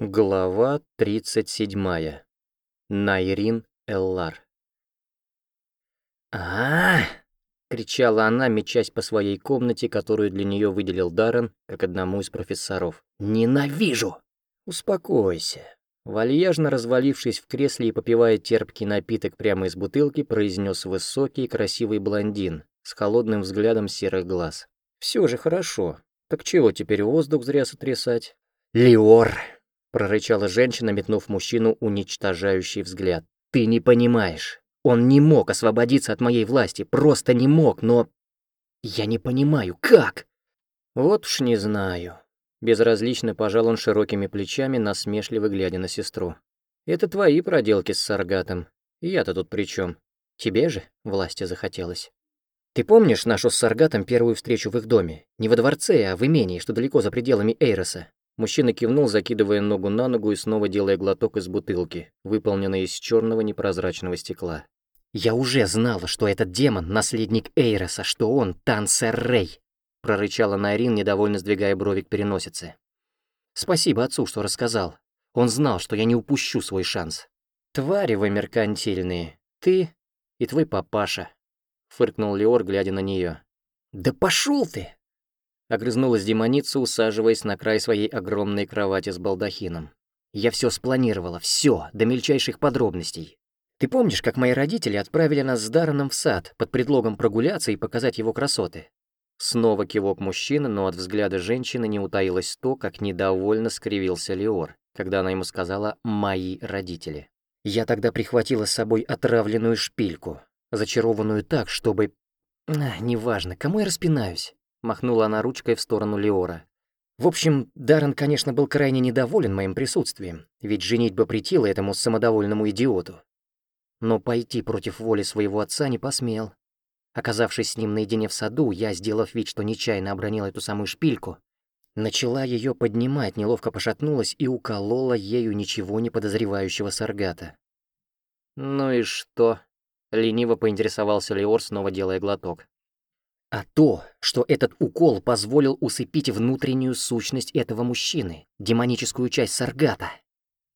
Глава 37. Найрин Эллар. а, кричала она, мечась по своей комнате, которую для нее выделил Даррен, как одному из профессоров. «Ненавижу!» «Успокойся». Вальяжно развалившись в кресле и попивая терпкий напиток прямо из бутылки, произнес высокий красивый блондин с холодным взглядом серых глаз. «Все же хорошо. Так чего теперь воздух зря сотрясать?» «Леор!» Прорычала женщина, метнув мужчину уничтожающий взгляд. «Ты не понимаешь. Он не мог освободиться от моей власти, просто не мог, но... Я не понимаю, как?» «Вот уж не знаю». Безразлично пожал он широкими плечами, насмешливо глядя на сестру. «Это твои проделки с Саргатом. Я-то тут при чем? Тебе же власти захотелось». «Ты помнишь нашу с Саргатом первую встречу в их доме? Не во дворце, а в имении, что далеко за пределами Эйроса. Мужчина кивнул, закидывая ногу на ногу и снова делая глоток из бутылки, выполненной из черного непрозрачного стекла. «Я уже знала, что этот демон — наследник Эйроса, что он — Тансер Рей!» — прорычала Найрин, недовольно сдвигая брови к переносице. «Спасибо отцу, что рассказал. Он знал, что я не упущу свой шанс. Твари вы меркантильные. Ты и твой папаша», — фыркнул Леор, глядя на нее. «Да пошел ты!» Огрызнулась демоница, усаживаясь на край своей огромной кровати с балдахином. «Я все спланировала, все, до мельчайших подробностей. Ты помнишь, как мои родители отправили нас с Дарреном в сад под предлогом прогуляться и показать его красоты?» Снова кивок мужчины, но от взгляда женщины не утаилось то, как недовольно скривился Леор, когда она ему сказала «мои родители». Я тогда прихватила с собой отравленную шпильку, зачарованную так, чтобы... А, неважно, кому я распинаюсь. Махнула она ручкой в сторону Леора. В общем, Даррен, конечно, был крайне недоволен моим присутствием, ведь женитьба претила этому самодовольному идиоту. Но пойти против воли своего отца не посмел. Оказавшись с ним наедине в саду, я, сделав вид, что нечаянно обронила эту самую шпильку, начала ее поднимать, неловко пошатнулась и уколола ею ничего не подозревающего саргата. «Ну и что?» — лениво поинтересовался Леор, снова делая глоток а то, что этот укол позволил усыпить внутреннюю сущность этого мужчины, демоническую часть Саргата.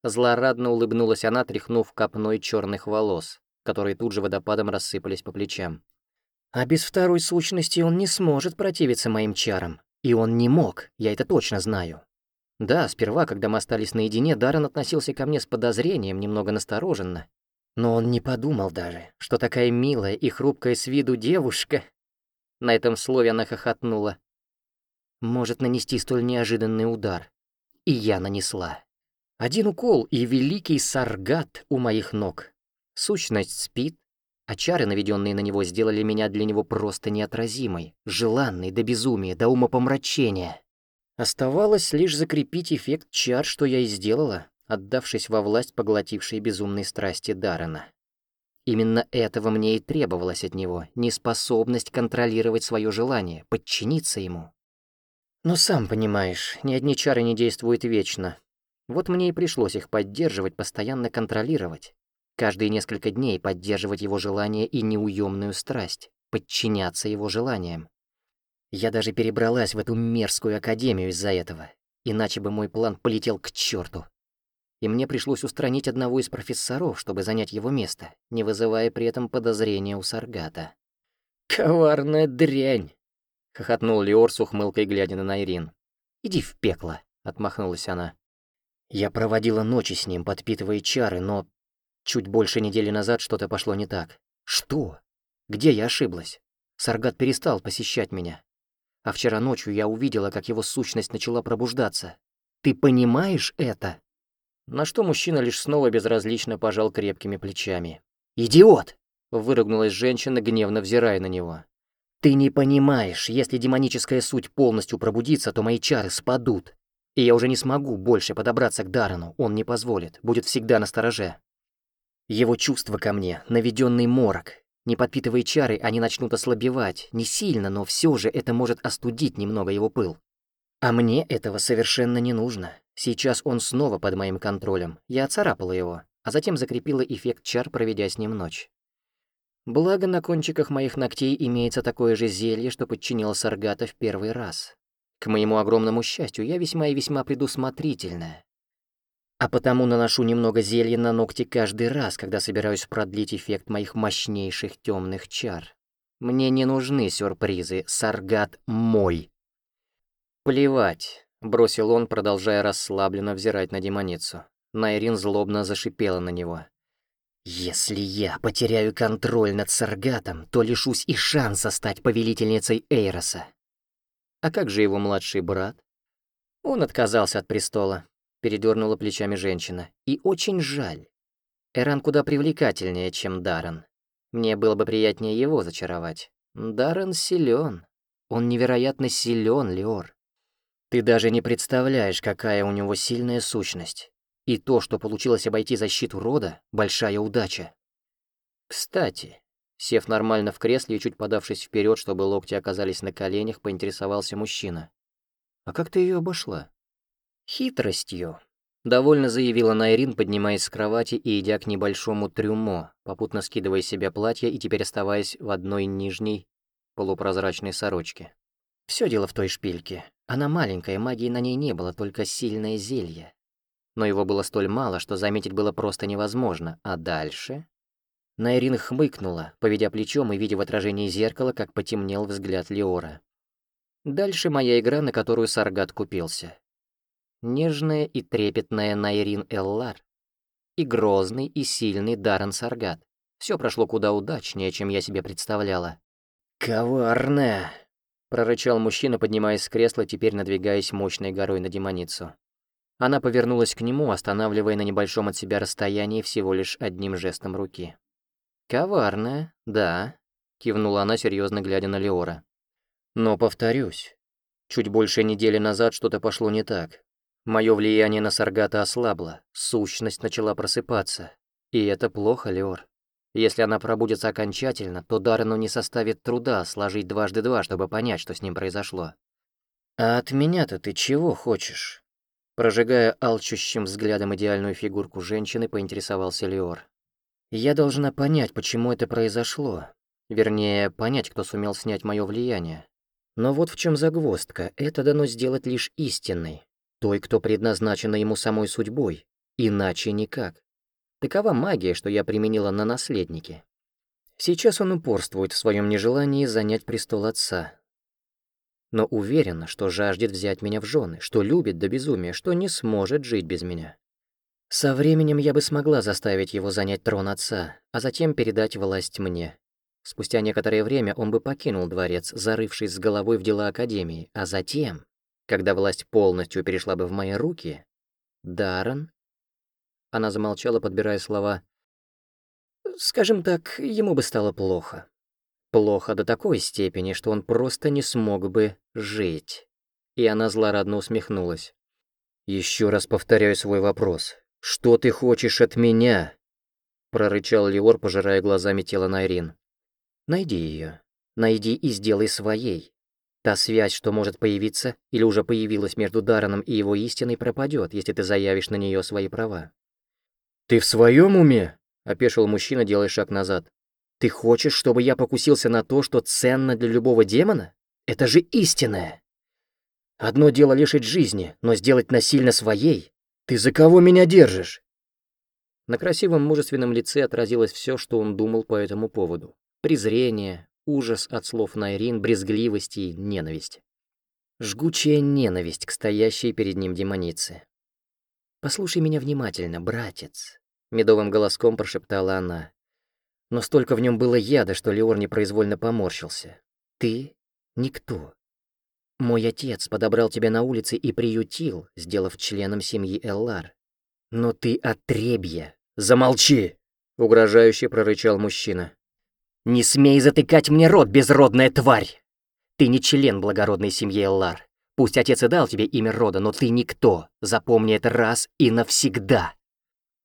Злорадно улыбнулась она, тряхнув копной черных волос, которые тут же водопадом рассыпались по плечам. А без второй сущности он не сможет противиться моим чарам. И он не мог, я это точно знаю. Да, сперва, когда мы остались наедине, Даррен относился ко мне с подозрением, немного настороженно. Но он не подумал даже, что такая милая и хрупкая с виду девушка на этом слове она хохотнула. Может нанести столь неожиданный удар. И я нанесла. Один укол, и великий саргат у моих ног. Сущность спит, а чары, наведенные на него, сделали меня для него просто неотразимой, желанной до безумия, до умопомрачения. Оставалось лишь закрепить эффект чар, что я и сделала, отдавшись во власть поглотившей безумной страсти Даррена. Именно этого мне и требовалось от него, неспособность контролировать свое желание, подчиниться ему. Но сам понимаешь, ни одни чары не действуют вечно. Вот мне и пришлось их поддерживать, постоянно контролировать. Каждые несколько дней поддерживать его желание и неуемную страсть, подчиняться его желаниям. Я даже перебралась в эту мерзкую академию из-за этого, иначе бы мой план полетел к черту и мне пришлось устранить одного из профессоров, чтобы занять его место, не вызывая при этом подозрения у Саргата. «Коварная дрянь!» — хохотнул Леор с ухмылкой, глядя на Найрин. «Иди в пекло!» — отмахнулась она. Я проводила ночи с ним, подпитывая чары, но чуть больше недели назад что-то пошло не так. Что? Где я ошиблась? Саргат перестал посещать меня. А вчера ночью я увидела, как его сущность начала пробуждаться. Ты понимаешь это? На что мужчина лишь снова безразлично пожал крепкими плечами. «Идиот!» — выругнулась женщина, гневно взирая на него. «Ты не понимаешь, если демоническая суть полностью пробудится, то мои чары спадут. И я уже не смогу больше подобраться к Дарану, он не позволит, будет всегда на стороже. Его чувства ко мне — наведенный морок. Не подпитывая чары, они начнут ослабевать. Не сильно, но все же это может остудить немного его пыл. А мне этого совершенно не нужно. Сейчас он снова под моим контролем. Я царапала его, а затем закрепила эффект чар, проведя с ним ночь. Благо, на кончиках моих ногтей имеется такое же зелье, что подчинило Саргата в первый раз. К моему огромному счастью, я весьма и весьма предусмотрительная. а потому наношу немного зелья на ногти каждый раз, когда собираюсь продлить эффект моих мощнейших темных чар. Мне не нужны сюрпризы, Саргат мой. Плевать, бросил он, продолжая расслабленно взирать на демоницу. Найрин злобно зашипела на него. «Если я потеряю контроль над Саргатом, то лишусь и шанса стать повелительницей Эйроса. А как же его младший брат? Он отказался от престола, передернула плечами женщина. И очень жаль. Эран куда привлекательнее, чем Даррен. Мне было бы приятнее его зачаровать. Даррен силен. Он невероятно силен, Леор. Ты даже не представляешь, какая у него сильная сущность. И то, что получилось обойти защиту рода, большая удача. Кстати, сев нормально в кресле и чуть подавшись вперед, чтобы локти оказались на коленях, поинтересовался мужчина. «А как ты ее обошла?» «Хитростью», — довольно заявила Найрин, поднимаясь с кровати и идя к небольшому трюмо, попутно скидывая с себя платье и теперь оставаясь в одной нижней полупрозрачной сорочке. Все дело в той шпильке. Она маленькая, магии на ней не было, только сильное зелье. Но его было столь мало, что заметить было просто невозможно. А дальше... Найрин хмыкнула, поведя плечом и видя в отражении зеркала, как потемнел взгляд Леора. Дальше моя игра, на которую Саргат купился нежная и трепетная Найрин Эллар и грозный и сильный Даррен Саргат. Все прошло куда удачнее, чем я себе представляла. «Коварная!» — прорычал мужчина, поднимаясь с кресла, теперь надвигаясь мощной горой на демоницу. Она повернулась к нему, останавливая на небольшом от себя расстоянии всего лишь одним жестом руки. «Коварная, да», — кивнула она, серьезно глядя на Леора. «Но повторюсь, чуть больше недели назад что-то пошло не так. Мое влияние на Саргата ослабло, сущность начала просыпаться. И это плохо, Леор. Если она пробудется окончательно, то Даррену не составит труда сложить дважды два, чтобы понять, что с ним произошло. «А от меня-то ты чего хочешь?» Прожигая алчущим взглядом идеальную фигурку женщины, поинтересовался Леор. «Я должна понять, почему это произошло. Вернее, понять, кто сумел снять мое влияние. Но вот в чем загвоздка, это дано сделать лишь истинной, той, кто предназначена ему самой судьбой, иначе никак. Такова магия, что я применила на наследнике. Сейчас он упорствует в своем нежелании занять престол отца. Но уверен, что жаждет взять меня в жены, что любит до безумия, что не сможет жить без меня. Со временем я бы смогла заставить его занять трон отца, а затем передать власть мне. Спустя некоторое время он бы покинул дворец, зарывшись с головой в дела Академии, а затем когда власть полностью перешла бы в мои руки, Даррен... Она замолчала, подбирая слова. Скажем так, ему бы стало плохо. Плохо до такой степени, что он просто не смог бы жить. И она злорадно усмехнулась. Еще раз повторяю свой вопрос. Что ты хочешь от меня?» Прорычал Леор, пожирая глазами тело Найрин. «Найди ее. Найди и сделай своей. Та связь, что может появиться или уже появилась между Дараном и его истиной, пропадет, если ты заявишь на нее свои права. «Ты в своем уме?» — опешил мужчина, делая шаг назад. «Ты хочешь, чтобы я покусился на то, что ценно для любого демона? Это же истинное!» «Одно дело лишить жизни, но сделать насильно своей? Ты за кого меня держишь?» На красивом мужественном лице отразилось все, что он думал по этому поводу. Презрение, Ужас от слов Найрин, брезгливость и ненависть. Жгучая ненависть к стоящей перед ним демонице. «Послушай меня внимательно, братец», — медовым голоском прошептала она. Но столько в нем было яда, что Леор непроизвольно поморщился. «Ты — никто. Мой отец подобрал тебя на улице и приютил, сделав членом семьи Эллар. Но ты отребья. Замолчи!» — угрожающе прорычал мужчина. «Не смей затыкать мне рот, безродная тварь! Ты не член благородной семьи Эллар. Пусть отец и дал тебе имя рода, но ты никто. Запомни это раз и навсегда!»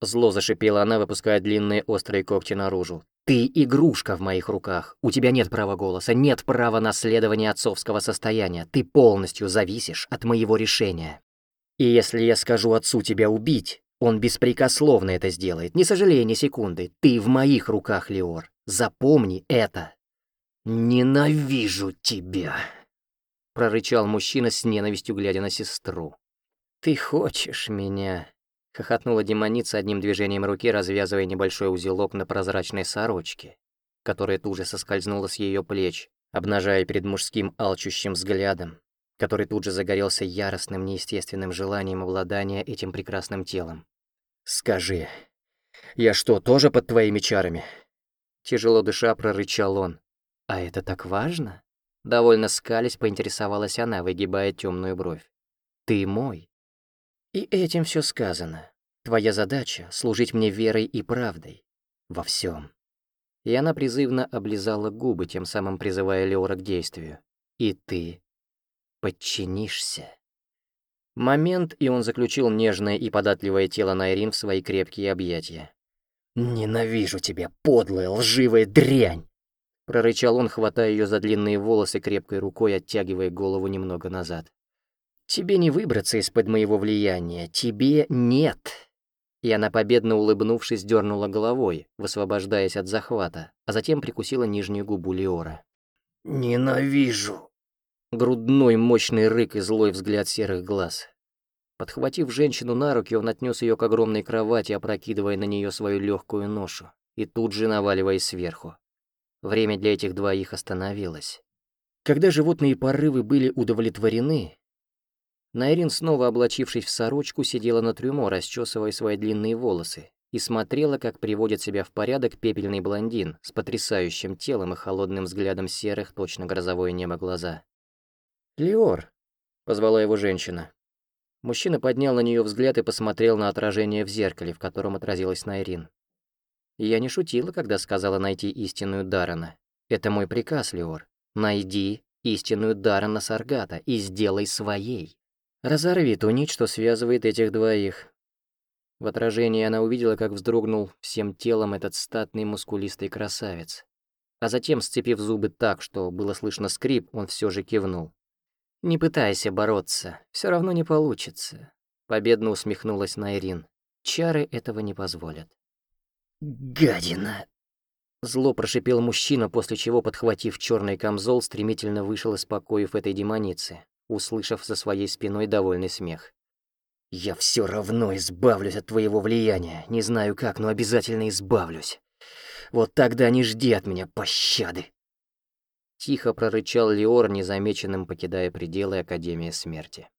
Зло зашипела она, выпуская длинные острые когти наружу. «Ты игрушка в моих руках. У тебя нет права голоса, нет права наследования отцовского состояния. Ты полностью зависишь от моего решения. И если я скажу отцу тебя убить, он беспрекословно это сделает, не сожалея ни секунды. Ты в моих руках, Леор. Запомни это. Ненавижу тебя, прорычал мужчина с ненавистью, глядя на сестру. Ты хочешь меня? хохотнула демоница одним движением руки, развязывая небольшой узелок на прозрачной сорочке, которая тут же соскользнула с ее плеч, обнажая перед мужским алчущим взглядом, который тут же загорелся яростным неестественным желанием обладания этим прекрасным телом. «Скажи, я что, тоже под твоими чарами?» Тяжело дыша прорычал он. «А это так важно?» Довольно скались, поинтересовалась она, выгибая темную бровь. «Ты мой». И этим все сказано. Твоя задача — служить мне верой и правдой. Во всем. И она призывно облизала губы, тем самым призывая Леора к действию. И ты подчинишься. Момент, и он заключил нежное и податливое тело Найрин в свои крепкие объятия. «Ненавижу тебя, подлая, лживая дрянь!» Прорычал он, хватая ее за длинные волосы крепкой рукой, оттягивая голову немного назад. «Тебе не выбраться из-под моего влияния, тебе нет!» И она, победно улыбнувшись, дернула головой, высвобождаясь от захвата, а затем прикусила нижнюю губу Леора. «Ненавижу!» Грудной мощный рык и злой взгляд серых глаз. Подхватив женщину на руки, он отнес ее к огромной кровати, опрокидывая на нее свою легкую ношу, и тут же наваливаясь сверху. Время для этих двоих остановилось. Когда животные порывы были удовлетворены, Найрин, снова облачившись в сорочку, сидела на трюмо, расчесывая свои длинные волосы, и смотрела, как приводит себя в порядок пепельный блондин с потрясающим телом и холодным взглядом серых, точно грозовое небо глаза. «Леор», — позвала его женщина. Мужчина поднял на нее взгляд и посмотрел на отражение в зеркале, в котором отразилась Найрин. Я не шутила, когда сказала найти истинную Дарана. Это мой приказ, Леор. Найди истинную Дарана Саргата и сделай своей. Разорви ту нить, что связывает этих двоих. В отражении она увидела, как вздрогнул всем телом этот статный мускулистый красавец. А затем, сцепив зубы так, что было слышно скрип, он все же кивнул. «Не пытайся бороться, все равно не получится», — победно усмехнулась Найрин. «Чары этого не позволят». «Гадина!» Зло прошипел мужчина, после чего, подхватив черный камзол, стремительно вышел из покоев этой демоницы, услышав за своей спиной довольный смех. «Я все равно избавлюсь от твоего влияния. Не знаю как, но обязательно избавлюсь. Вот тогда не жди от меня пощады!» Тихо прорычал Леор, незамеченным покидая пределы Академии Смерти.